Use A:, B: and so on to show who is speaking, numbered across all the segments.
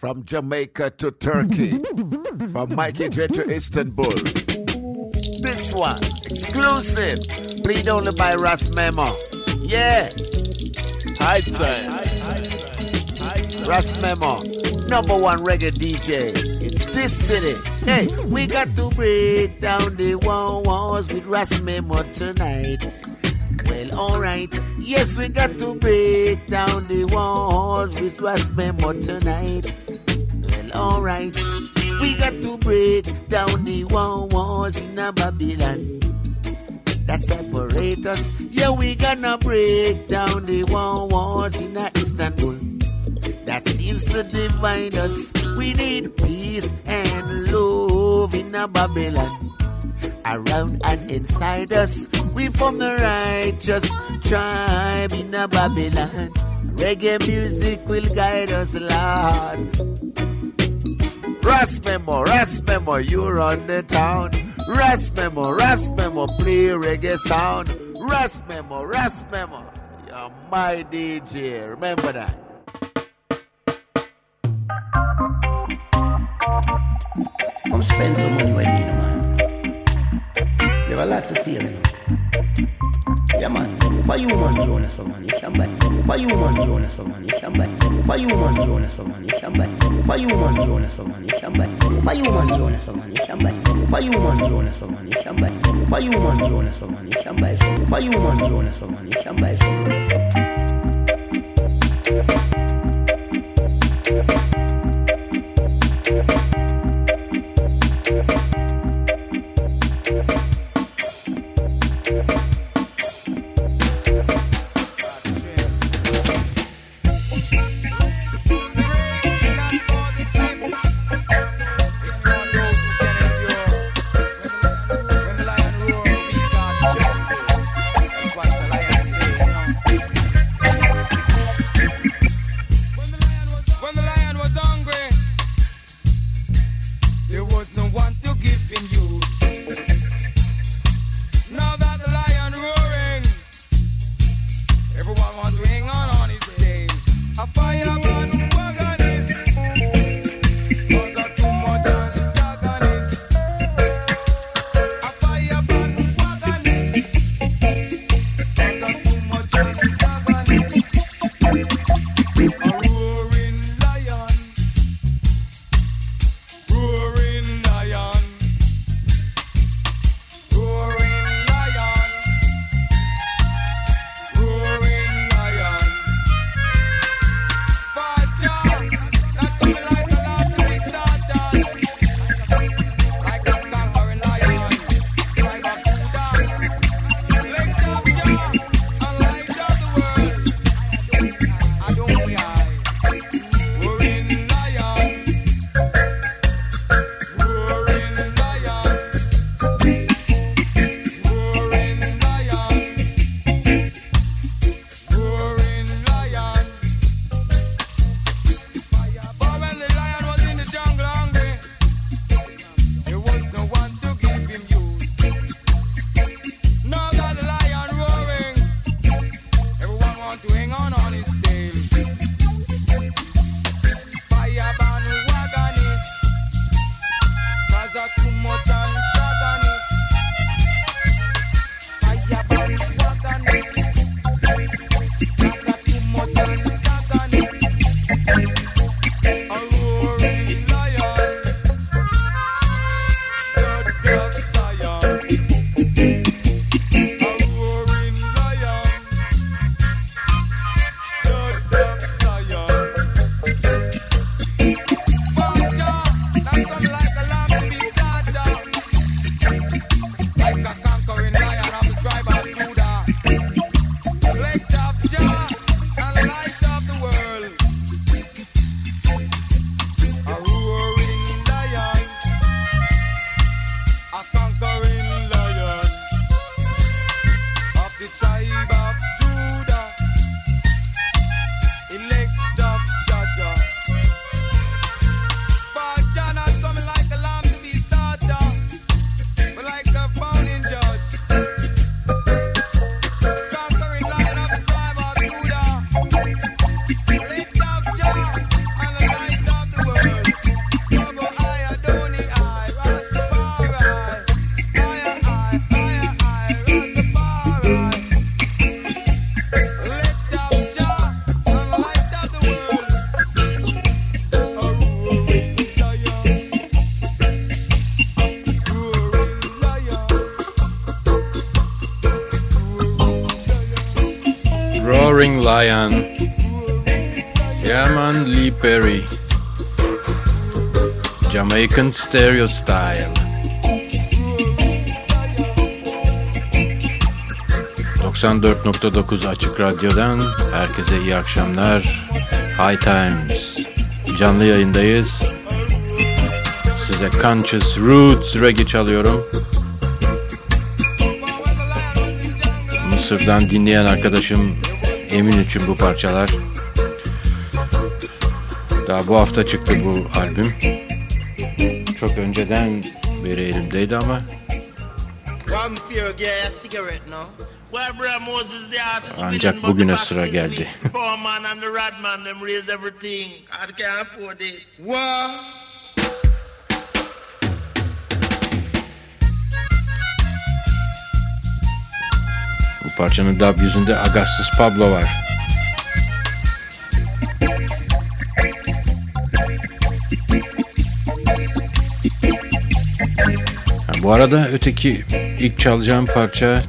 A: From Jamaica to Turkey. From Mikey J to Istanbul. This one, exclusive. Played only by Ras Memo. Yeah.
B: High time.
A: Ras Memo. Number one reggae DJ in this city. Hey, we got to break down the walls with Ras Memo tonight. Well, alright. Yes, we got to break down the walls with Ras Memo tonight. Alright. We got to break down the walls in a Babylon that separate us. Yeah, we gonna break down the walls in a Istanbul that seems to divide us. We need peace and love in a Babylon. Around and inside us, we form the righteous tribe in a Babylon. Reggae music will guide us, Lord. Ras Memo, Ras Memo, you run the town. Ras Memo, Ras Memo, play reggae sound. Ras Memo, Ras Memo, you're my DJ. Remember that.
C: Come spend some money with me, man. You have a lot to see, you know. Yeah man, by human drone so man, you can bet. By human drone so man, you can bet. By human drone so man, you can bet. By human drone so man, you can bet. By human drone so man, you can bet. By human drone so man, you can bet. By human drone so man, you can bet. By human drone so man, you can bet. Oh.
D: Lion. Ja Lee Perry. Jamaican Stereo Style. 94.9 Açık Radyo'dan herkese iyi akşamlar. High Times. Canlı yayındayız. Size Conscious Roots Reggae çalıyorum. Mısır'dan dinleyen arkadaşım Emin için bu parçalar. Daha bu hafta çıktı bu albüm. Çok önceden beri elimdeydi ama ancak bugüne sıra geldi. parçanın dub yüzünde Augustus Pablo var. Bu arada öteki ilk çalacağım parça,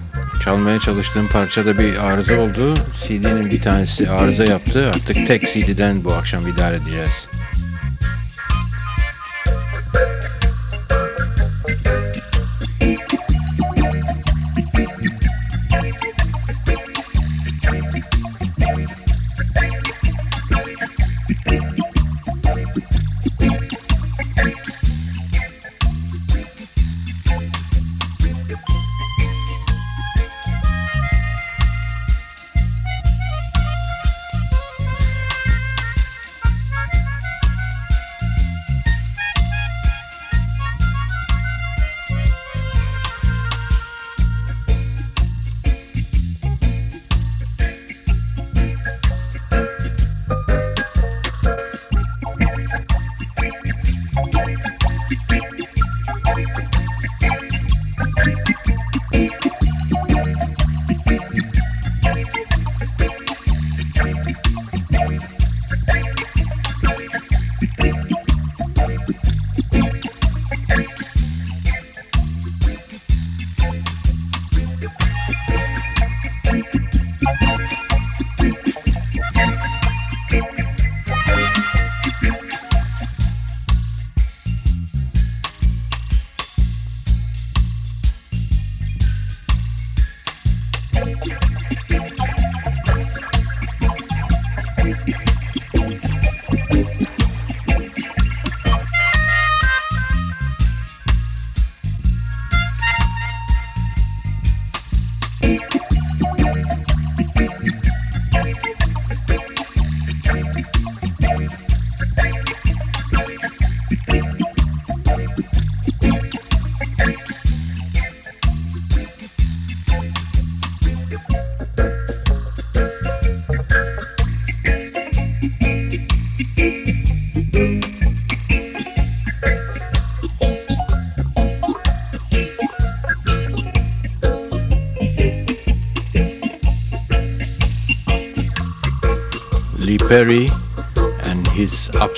D: çalmaya çalıştığım parçada bir arıza oldu. CD'nin bir tanesi arıza yaptı. Artık tek CD'den bu akşam idare edeceğiz.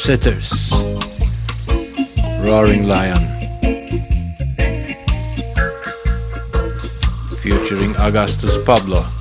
D: His Upsetters, Roaring Lion, featuring Augustus Pablo.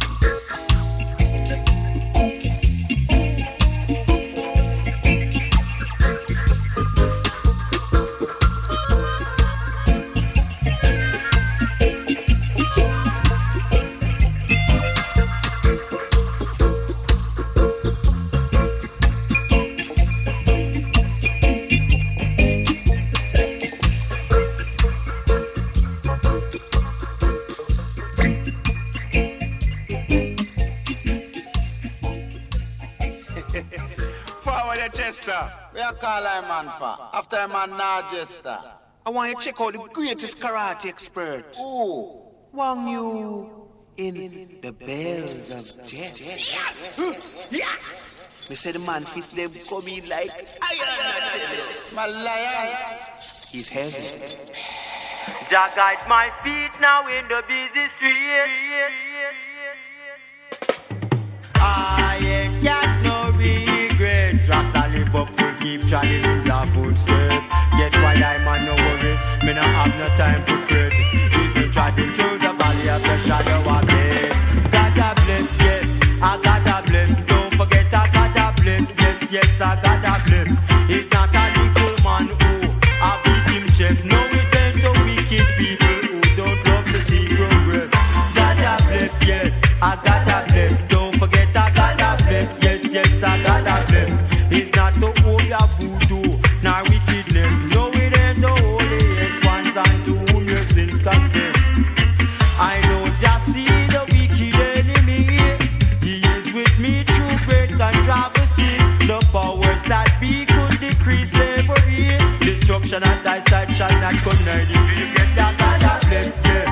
E: Want you to check out the greatest karate expert.
F: Oh.
E: Wang Yu in the bells of death. Yeah. Me say the man fist them come in like iron.
F: My lion.
E: He's heavy.
G: Jah guide my feet now in the busy street. I ain't got no regrets. Rasta live up full, keep trying ninja footsteps. Guess why I'm on no worry, me not have no time for fret. Even driving through the valley of the shadow of death. God bless, yes, I got a bless. Don't forget I got a bless, yes, yes, I got a bless. He's not a little man who I beat him chest. No, we tend to wicked people who don't love to see progress. God bless, yes, I got a bless. Don't forget I got a bless, yes, yes, I God Salvation at thy side shall not come nigh thee. Bless, yes.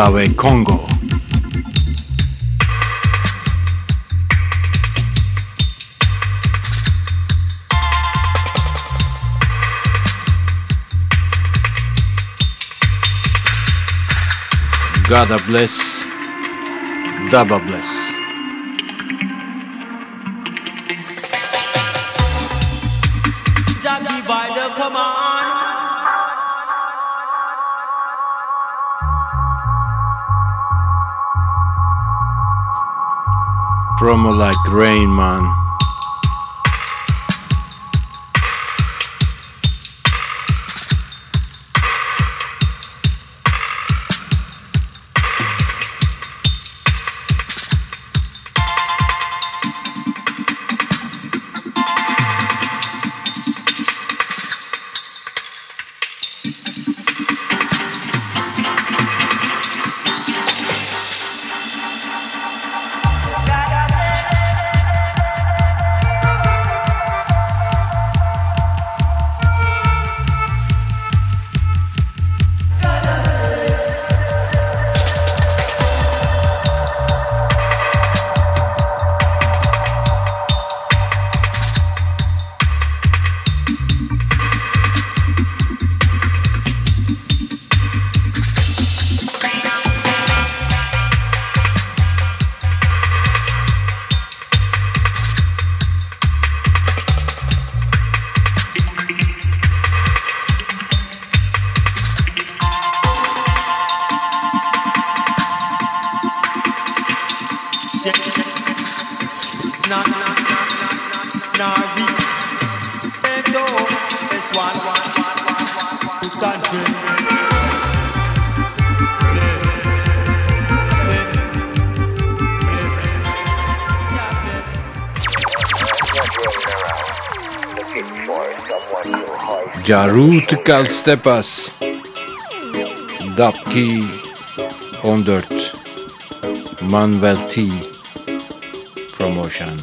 G: Zastawy Congo. God bless,
B: Daba bless. promo like rain, man.
D: Utikal Stepas. Dapki 14 Manvel T Promotion.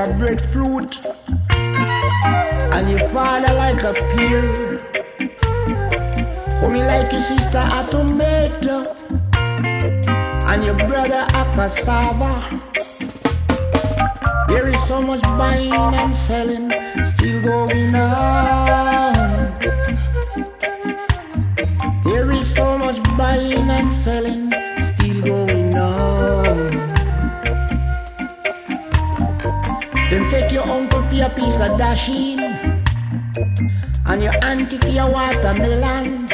C: A breadfruit and your father like a pear. Homie like your sister a tomato and your brother a cassava. There is so much buying and selling still going on. There is so much buying and selling a piece of dashing and your auntie for your watermelon.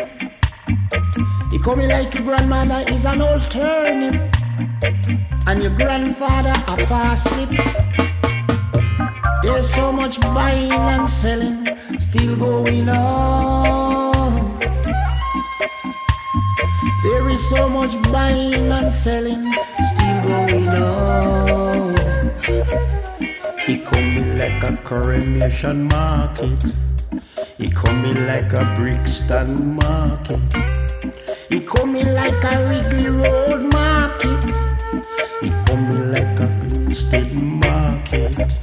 C: You coming like your grandmother is an old turnip and your grandfather a parsley. There's so much buying and selling still going on. There is so much buying and selling still going on. It come me like a coronation market. Come me like a Brixton market. Come me like a Wrigley Road market. Come me like a Linstead market.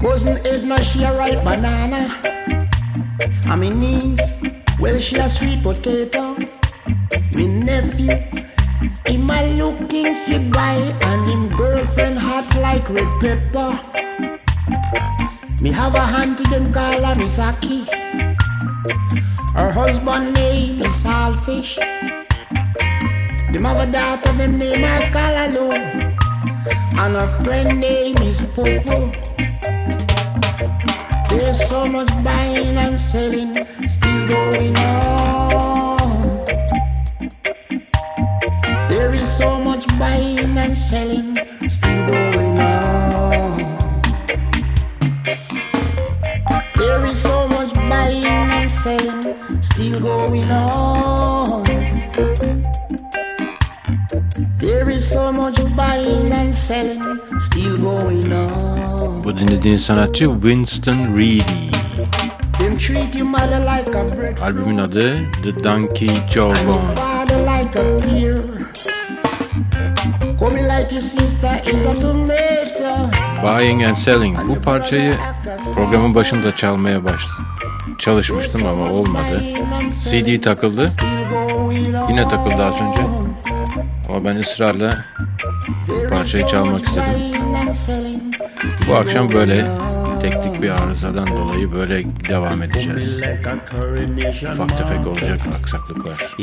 C: Cousin Edna, she a ripe banana. And me niece, well, she a sweet potato. Me nephew, look things to buy, and him girlfriend hot like red pepper. Me have a auntie them call her Misaki. Her husband name is Saltfish. Them have a daughter them name her Callaloo. And her friend name is Popo. There's so much buying and selling still going on. Buying and selling still going on. There is so much buying and selling still going on. There is so much buying and selling still going on.
H: Bu dinlediğin sanatçı Winston Reedy.
C: Them treat your mother like a bread
H: Albümün adı The Donkey Jawbone. Buying and Selling. Bu parçayı programın başında çalmaya başladım. Çalışmıştım ama olmadı. CD takıldı. Yine takıldı az önce. Ama ben ısrarla bu parçayı çalmak istedim. Bu akşam böyle teknik bir arızadan dolayı böyle devam edeceğiz. Ufak tefek olacak aksaklıklar.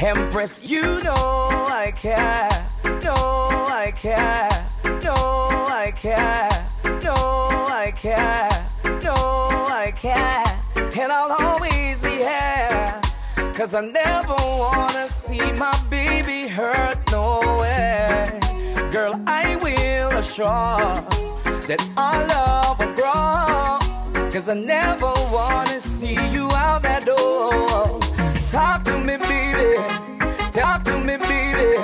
H: Empress, you know I care. No, I care. No, I care. No, I care. No, I care. And I'll always be here. Cause I never wanna see my baby hurt no way. Girl, I will assure that our love will grow. Cause I never wanna see you out that door. Talk to me, baby. Talk to me, baby.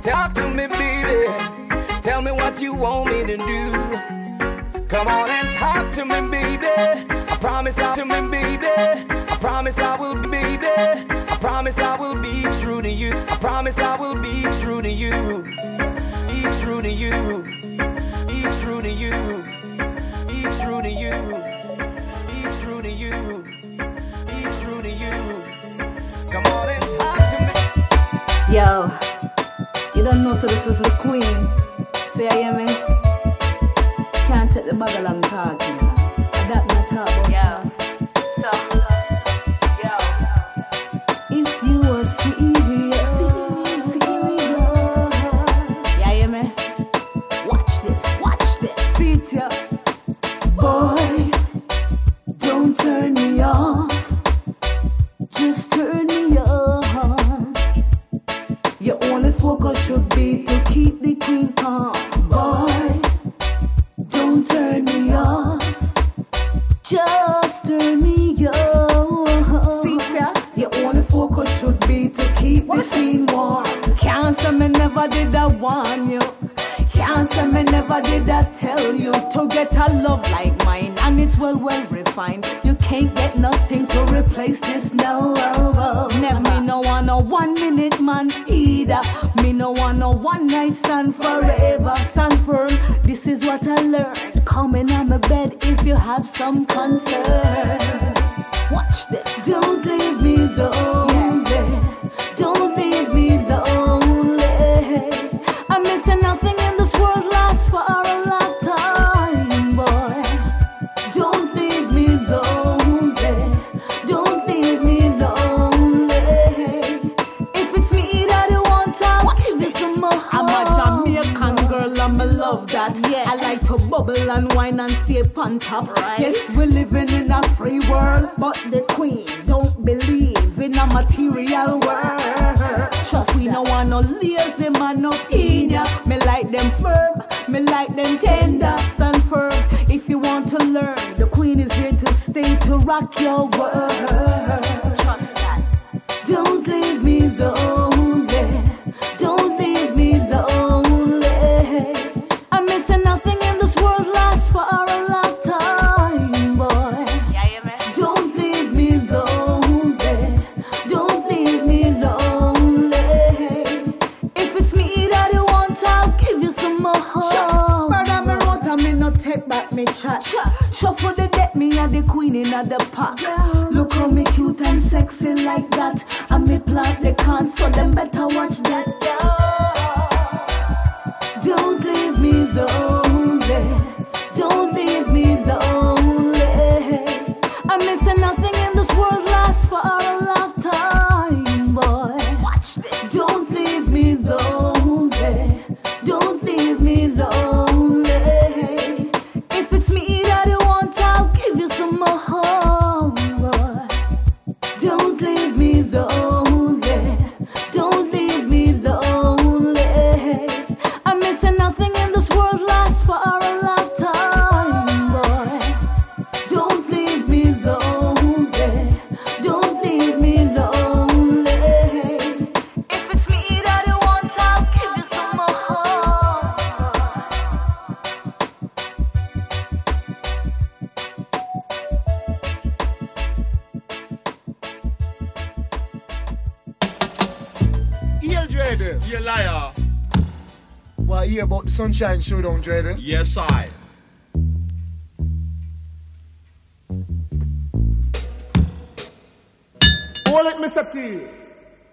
H: Talk to me, baby. Tell me what you want me to do. Come on and talk to me, baby. I promise I'll to me, baby. I promise I will, be baby. I promise I will be true to you. I promise I will be true to you. Be true to you. Be true to you. Be true to you. Be true to you. Be true to you. Come
I: Yo, you don't know, so this is the queen. Say, I hear me? Can't take the along talking. That not talk Yo, either. Me no want no one night stand forever. Stand firm. This is what I learned. Coming in on my bed if you have some concern. Watch this. Don't leave bubble and wine and stay on top.
J: Right.
I: Yes, we're living in a free world, but the queen don't believe in a material world. Trust we no want no lazy man up in ya. Me like them firm, me like them tender and firm. If you want to learn, the queen is here to stay to rock your world. The pack. Look how me cute and sexy like that. And me plant the can, so them better watch that.
K: The Sunshine Showdown, Dread.
L: Yes, I.
K: Hold it, Mr. T.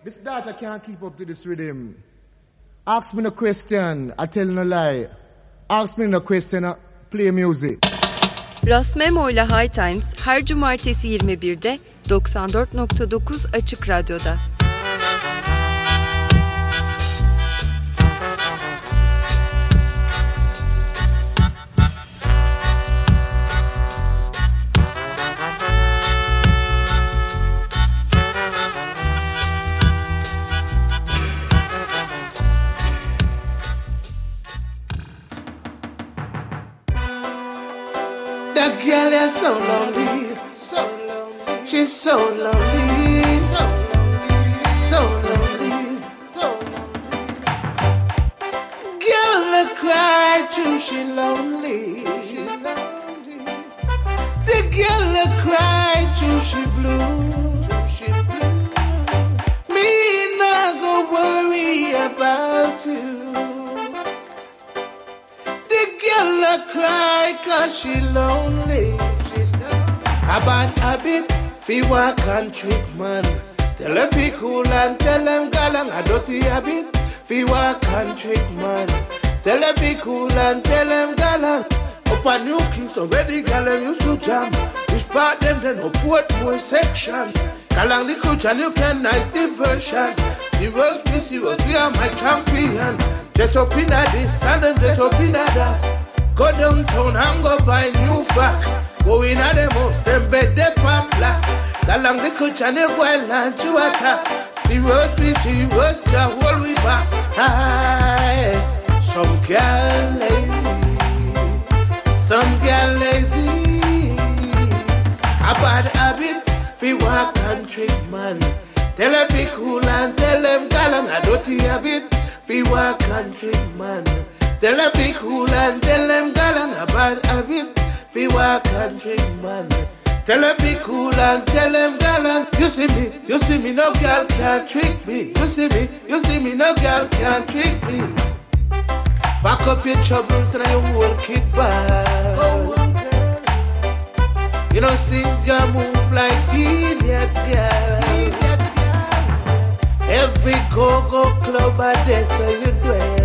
K: This data can't keep up to this rhythm. Ask me no question, I tell no lie. Ask me no question, I play music.
J: Ras Memo ile High Times her cumartesi 21'de 94.9 Açık Radyo'da.
L: Cause she lonely. A bad habit, fi walk and trick man. Tell her fi cool and tell them galang a dirty habit. Fi walk and trick man. Tell her fi cool and tell them galang. Up a New where the galang used to jam. Which part them then up more section. Galang the coach and you can nice diversion. Serious me serious, we are my champion. Dress up in this and then dress up in that. Go downtown and go buy new frack. Go in a the most, them bed the pan black. Galang the coach and the wild land to attack. Serious me serious, can hold we back. Aye. Some girl lazy, some girl lazy. A bad habit, fi walk and trick man. Tell her fi cool and tell them galang a dirty habit, fi walk and trick man. Tell her fi cool and tell them galang a bad habit, fi walk and trick man. Tell her fi cool and tell them galang. You see me, you see me, no girl can trick me. You see me, you see me, no girl can trick me. Back up your troubles and you will kick back. You don't see you move like idiot girl. Every go-go club I there so you dwell.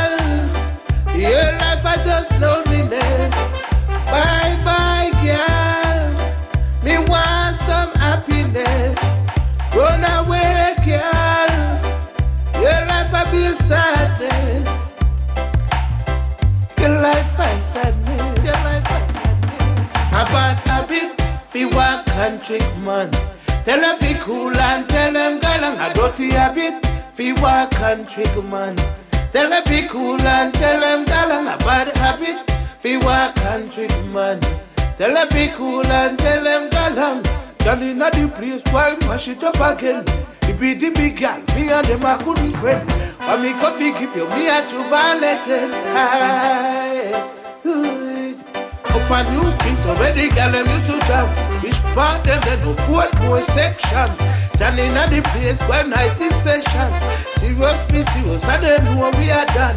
L: Your life is just loneliness. Bye bye girl. Me want some happiness. Run away girl. Your life I be sadness. Your life I sadness. Your life I sadness. A bad habit, fi walk and trick man. Tell her fi cool and tell them galang a dirty habit, fi walk and man. Tell her fi cool and tell them galang a bad habit, fi walk and trick man. Tell her fi cool and tell them galang. Down inna the place, why mash it up again? It be the big girl, me and them I couldn't friend. But me coffee give you me a two ballet. Up a new king, so where the girl them used to jam. Which part them they no put more section. Down inna the place where nice this session. Serious me serious, and they know we are done.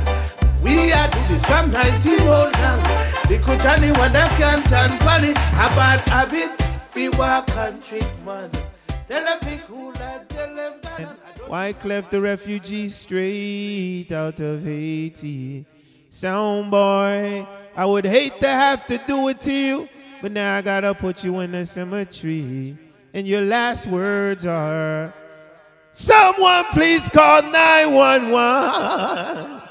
L: We are to the some 19 old now. Because Johnny one that can't turn funny. A bad habit, fi walk and trick man. Tell them cool and tell them that.
M: Wyclef the refugee straight out of Haiti. Sound boy, I would hate to have to do it to you, but now I gotta put you in the cemetery. And your last words are, Someone please call 911.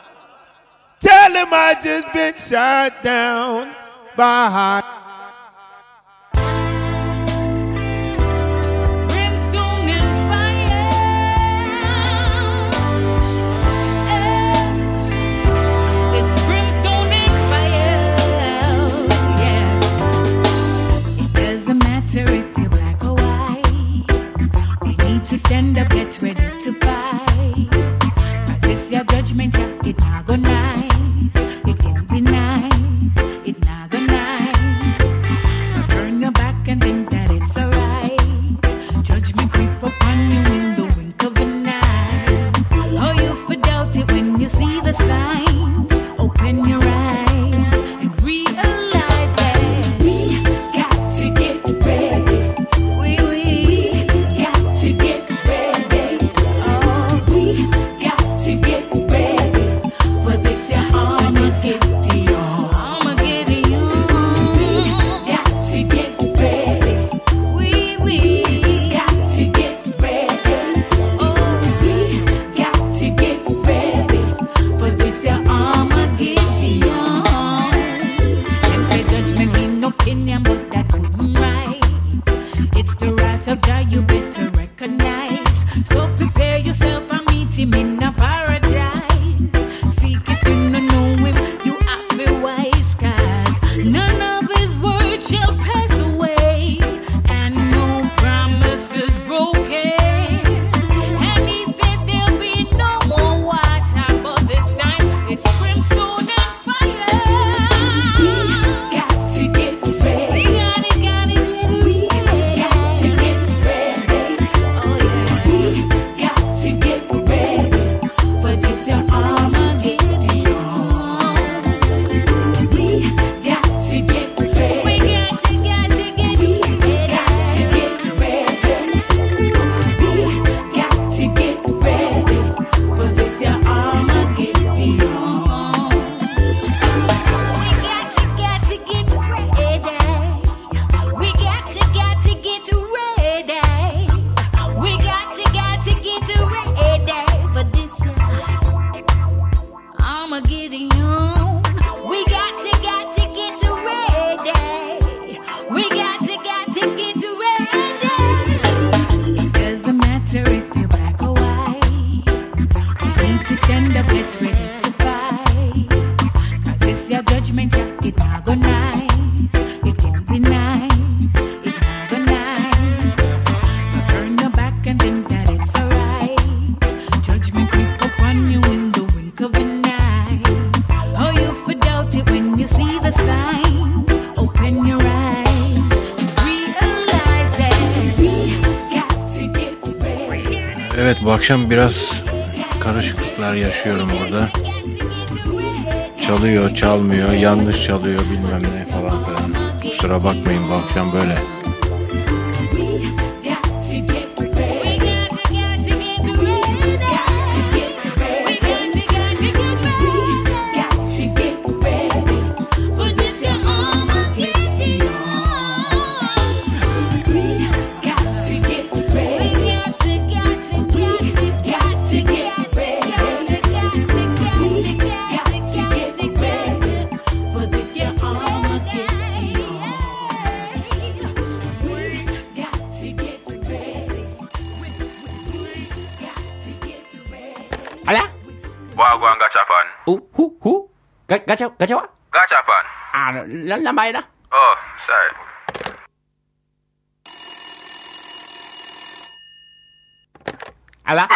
M: Tell him I just been shot down by
N: stand up, get ready to fight. Cause it's your judgment, yeah, it not go
B: I'ma. Akşam biraz karışıklıklar yaşıyorum burada. Çalıyor, çalmıyor, yanlış çalıyor bilmem ne falan filan. Kusura bakmayın bu akşam böyle.
O: Ga- Gacha? Gacha what?
P: Gachapan.
O: Ah, lan lamay na.
P: Oh, sorry.
O: Ala?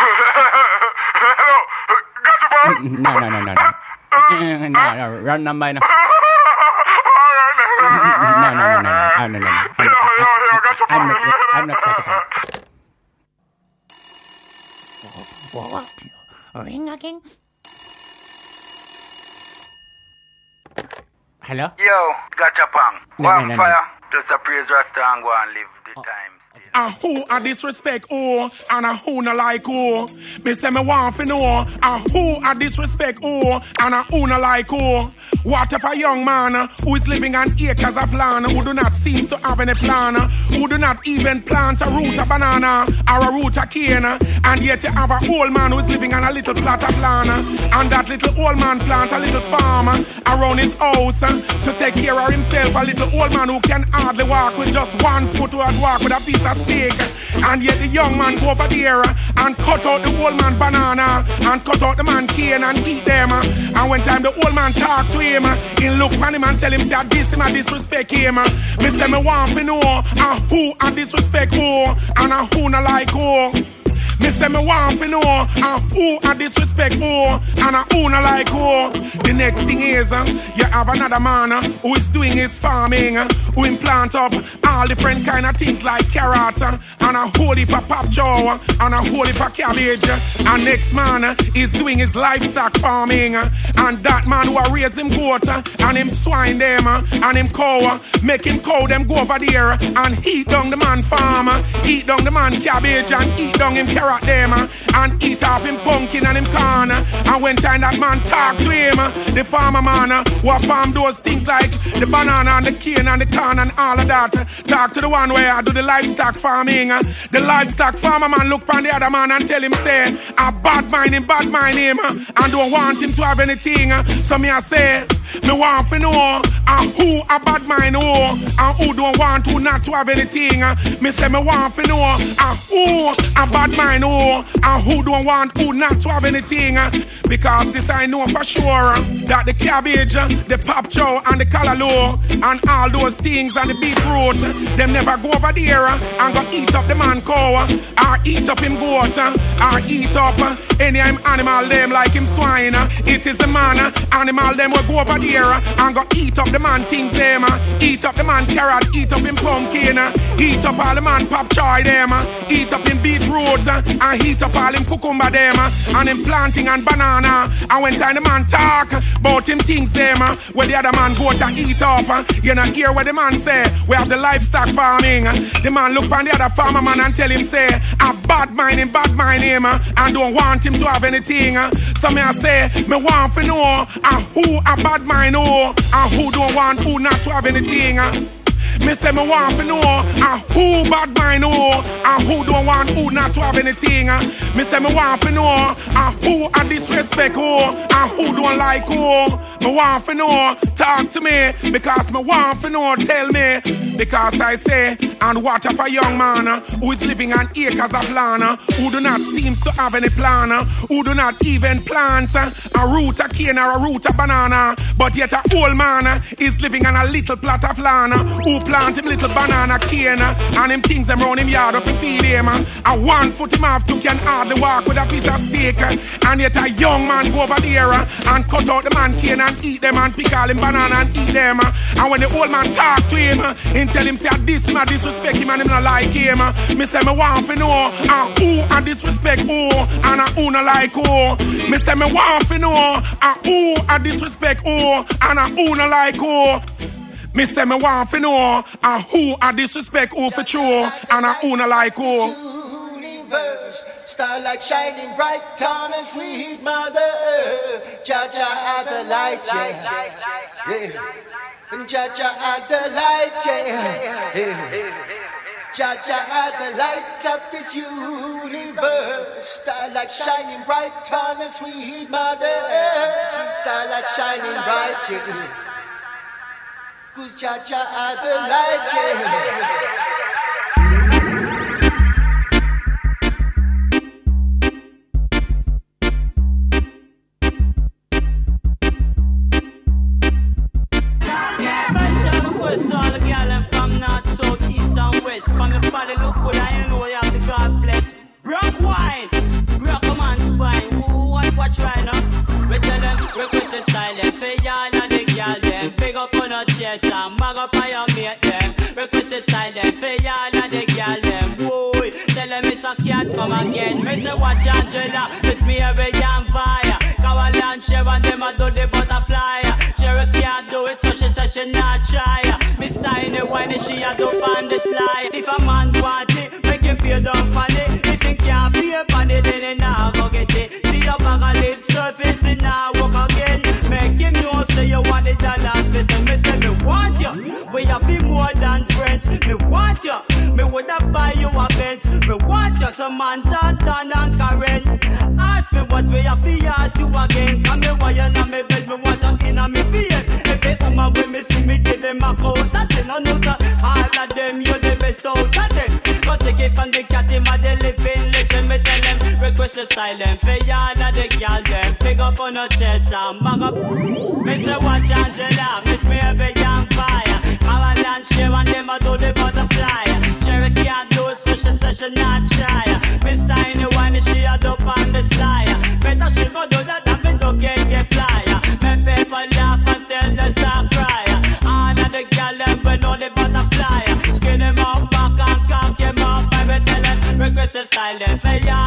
O: No, no, no, no, no. No, no, run number no. No, no, no, no, no. Oh, no, no, no. I'm, I'm, I'm not, I'm not Gachapan. Ring again. Hello?
P: Yo, Gachapan.
O: No,
P: One
O: no, no, no.
P: fire. Just a praise Rasta and go and live the oh. times.
Q: And who I disrespect oh, who and a who no like who. Me say me want to know and who I disrespect oh, who and a who no like who. What if a young man uh, who is living on acres of land who do not seem to have any plan, uh, who do not even plant a root of banana or a root of cane, uh, and yet you have a old man who is living on a little plot of land, and that little old man plant a little farm around his house to take care of himself. A little old man who can hardly walk with just one foot or walk with a piece of steak, and yet the young man go over there and cut out the old man banana and cut out the man cane and eat them. And when time the old man talk to him, he look on him and tell him say this him a disrespect him. Say me want to know and who a disrespect who and a who no like who. Me say me want to know and who a disrespect who and I who no like who. The next thing is uh, you have another man uh, who is doing his farming, uh, who him plant up all different kind of things like carrot and a whole heap pop chow and a whole heap of cabbage. And next man is doing his livestock farming, and that man who raise him goat and him swine them and him cow, uh, make him cow them go over there and eat down the man farm, uh, eat down the man cabbage and eat down him carrot them uh, and eat off him pumpkin and him corn. uh, And when time that man talk to him, uh, the farmer man uh, who a farm those things like the banana and the cane and the corn and all of that. Uh. Talk to the one where I do the livestock farming. Uh. The livestock farmer man look on the other man and tell him say, I bad mind him, bad mind him, and don't want him to have anything. So me I say, me want to know and who a bad mind who and who don't want to not to have anything. Me say me want to know and who a bad mind who and who don't want who not to have anything. Because this I know for sure that the cabbage, the pop chow and the callaloo and all those things and the beetroot, them never go over there and go eat up the man cow or eat up him goat or eat up any animal them like him swine. It is the man animal them will go over there and go eat up the man things them, eat up the man carrot, eat up him pumpkin, eat up all the man pop choy them, eat up him beetroot and heat up all him cucumber them uh, and him planting and banana. And when time the man talk about him things them, uh, where the other man go to eat up, uh, you not hear what the man say. We have the livestock farming. The man look on the other farmer man and tell him say, I bad mind him, bad mind him, and don't want him to have anything. So me I say, me want to know uh, who a bad mind who and who don't want who not to have anything. Uh. Me say me want to know uh, who bad mind who and who don't want who not to have anything. uh. Me say me want to know uh, who a disrespect who and who don't like who. Me want to know, talk to me because me want to know, tell me because I say, and what if a young man who is living on acres of land who do not seems to have any plan, who do not even plant a root a cane or a root of banana, but yet a old man is living on a little plot of land who plant him little banana cane and him things them round him yard up to feed him. And one foot him off to can hardly walk with a piece of steak. And yet a young man go over there and cut out the man cane and eat them and pick all him banana and eat them. Uh. And when the old man talk to him, uh, him tell him say this him a disrespect him and him not like him. Uh. Me say me want to know and who a disrespect who and a who not like who. Me say me want to know and who a disrespect who and a who not like who. Me say me want to know and who a disrespect who for true and a who not like who.
R: Universe. Starlight shining bright on a sweet mother. Jaja had the light, yeah. yeah. Jaja had the light, yeah. yeah. Jaja had the light of this universe. Starlight shining bright on a sweet mother. Starlight shining bright, yeah. Cause Jaja had the light, yeah.
S: Come again. Me say watch Angela, miss me every damn fire. Cowell and Sharon them a do the butterfly. Cherry can't do it, so she said she not try. Miss Tiny whine, she a do on the slide. If a man want it, make him pay down for it. If he can't pay for it, then he you want the dollars. Listen, me say me want you. We have be more than friends. Me want you. Me woulda buy you a Benz. Me want you, some man Tantan and Karen. Ask me what we have to ask you again. Come me you not me bed, me want you in me bed. Every woman when me see me give them a coat. That they no know that all of them you the best out of them. But take it from the cat, him a living legend. Me tell them the style them for y'all and the girl them. Pick up on her chest and bag up. Me say watch Angela, miss me every young fire. Avalanche share and them a do the butterfly. Cherry can't do so she say she not try. Tiny one, she a dope on the slide. Better she go do that than me do get get flyer. Me paper laugh and tell the star cry. All of the girl them we know the butterfly. Skin them up back and cock them up. Baby tell them request the style them for y'all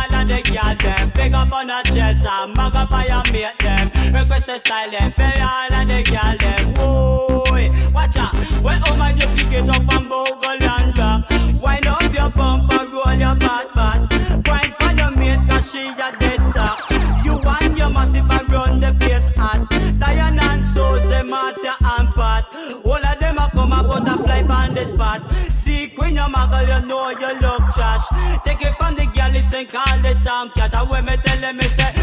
S: them. Pick up on her chest and mag up on your mate them. Request the style them for y'all and the girl them. Whoa, watch out. When oh man you pick it up and bogle and drop. Wind up your bump and roll your bat bat. Wine for your mate cause she a dead star. You and your massive and run the place hot. Diana and Susie, Marcia and Pat. All of them a come a butterfly on the spot. See Queen your muggle, you know you look trash. Take it from the girl, listen, call the Tom Cat. And when me tell them, me say,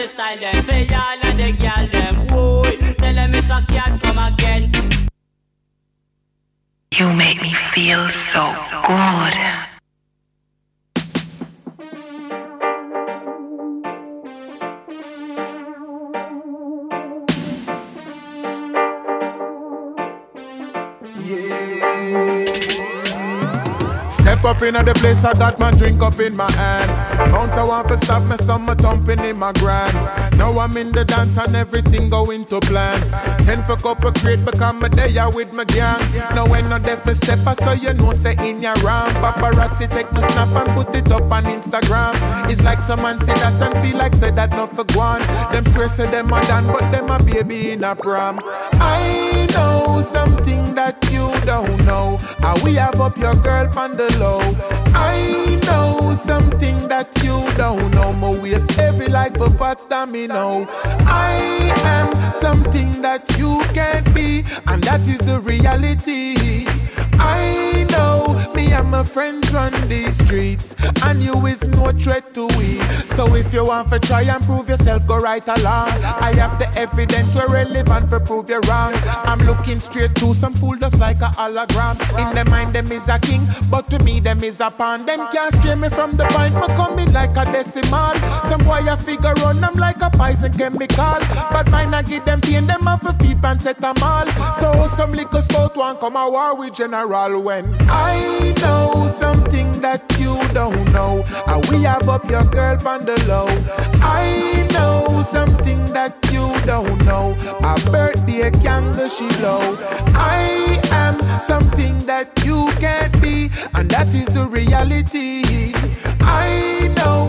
S: the style them. For y'all and the girl them. Tell them it's a cat come again.
T: You make me feel so good.
M: Step up in the place, I got my drink up in my hand. Bounce, I want to stop me, some me thumping in my grand. Now I'm in the dance and everything going to plan. Send for couple crate, become a day with my gang. Now when no there for step, I saw you know, say in your round. Paparazzi take my snap and put it up on Instagram. It's like someone see that and feel like say that not for one. Them swear say them a done, but them a baby in a prom. I know something that you don't know. How we have up your girl on the low. I know something that you don't know. My waist heavy like for fat domino. I am something that you can't be, and that is the reality. I know me and my friends run these streets, and you is no threat to we. So if you want to try and prove yourself, go right along. I have the evidence we're relevant for prove you wrong. I'm looking straight to some fool just like a hologram. In the mind, them is a king, but to me, them is a pawn. Them can't stray me from the point, me coming like a decimal. Some boy a figure run, I'm like a poison chemical. But mine, I give them pain, them have a feet and set them all. So some little scout one come a war with general when I know something that you don't know. And we have up your girl on the low. I know something that you don't know. A birthday candle she blow. I am something that you can't be, and that is the reality. I know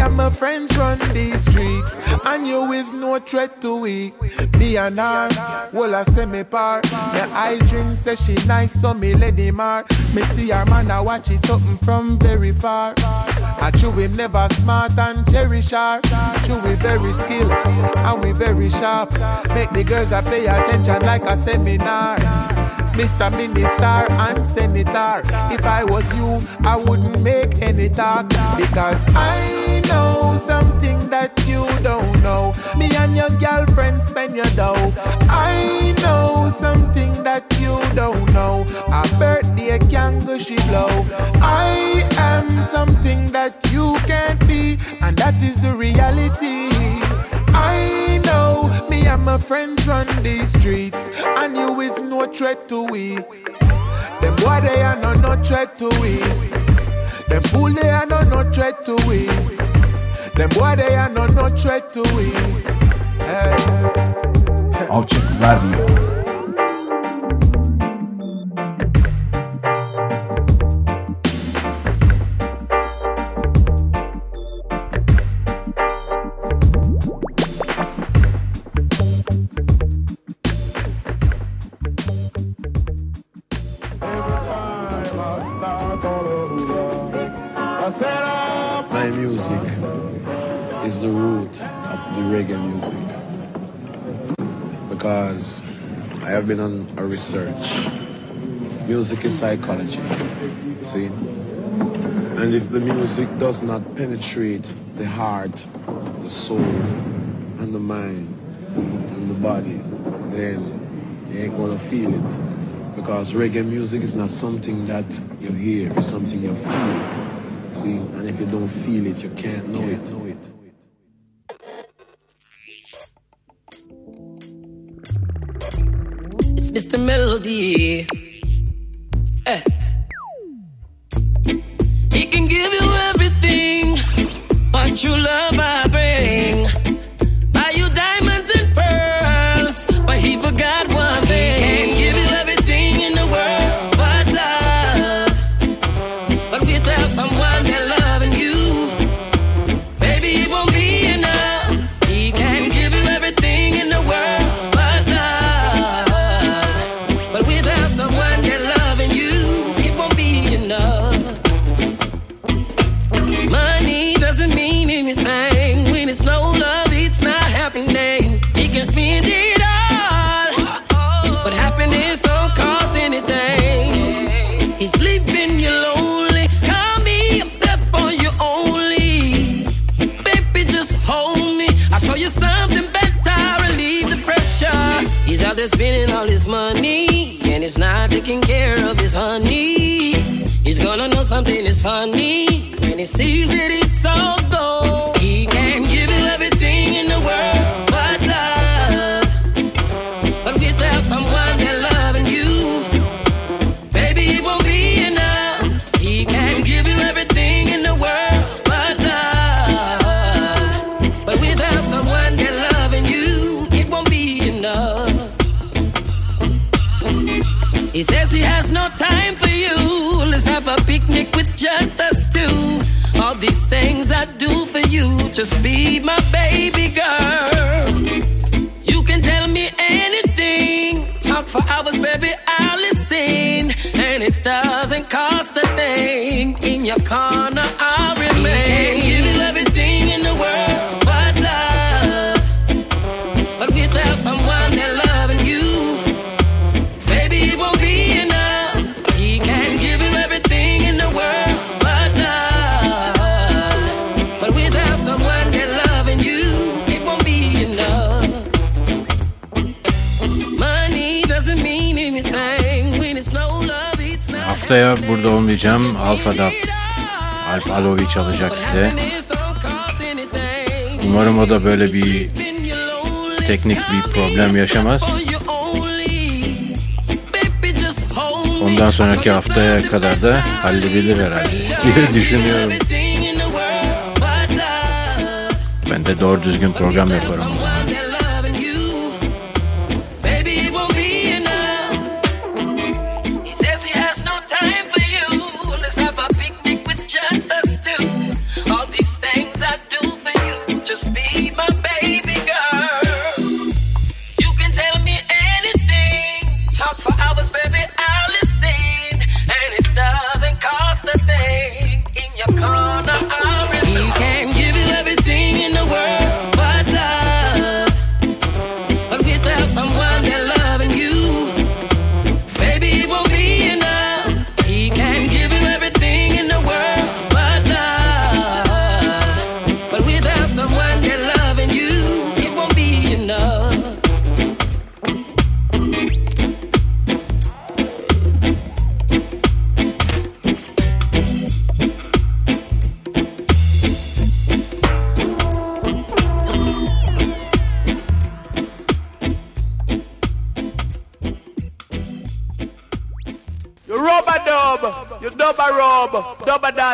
M: and my friends run these streets, and you is no threat to we. Me and her, well I say me par. Me I drink say she nice, so me lady mar. Me see her man I watch it something from very far. I chew him never smart and cherish her. Chew we very skilled and we very sharp. Make the girls I pay attention like a seminar. Mr. Minister and Senator. If I was you, I wouldn't make any talk because I she blow. I am something that you can't be, and that is the reality. I know me and my friends run these streets, and you is no threat to we. Them boy they are no no threat to we. Them bull they are no no threat to we. Them boy they are no no threat to we. Hey.
U: Açık Radio.
V: Because I have been on a research. Music is psychology, see? And if the music does not penetrate the heart, the soul, and the mind, and the body, then you ain't gonna feel it. Because reggae music is not something that you hear, it's something you feel. See, and if you don't feel it, you can't know it.
W: Mr. Melody. Eh. He can give you everything, but true love I
B: Arkada Alp Alovi çalacak size. Umarım o da böyle bir teknik bir problem yaşamaz. Ondan sonraki haftaya kadar da halledilir herhalde diye düşünüyorum. Ben de doğru düzgün program yaparım.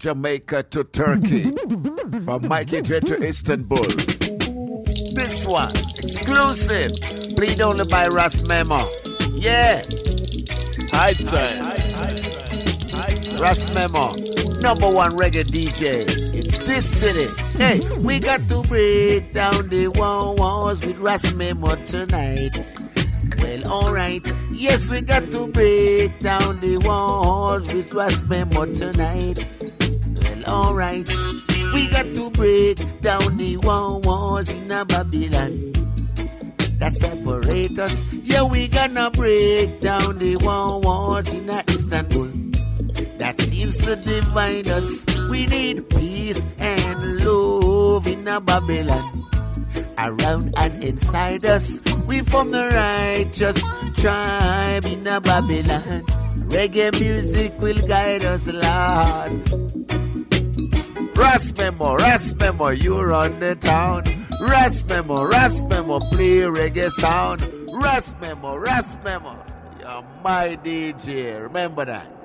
A: Jamaica to Turkey. From Mikey J to Istanbul. This one, exclusive. Played only by Ras Memo. Yeah. High time. Ras Memo. Number one reggae DJ in this city. Hey, we got to break down the walls with Ras Memo tonight. Well, alright. Yes, we got to break down the walls with Ras Memo tonight. Alright. We got to break down the walls in a Babylon that separate us. Yeah, we gonna break down the walls in a Istanbul that seems to divide us. We need peace and love in a Babylon. Around and inside us, we form the righteous tribe in a Babylon. Reggae music will guide us, Lord. Ras Memo, Ras Memo, you run the town. Ras Memo, Ras Memo, play reggae sound. Ras Memo, Ras Memo, you're my DJ. Remember that.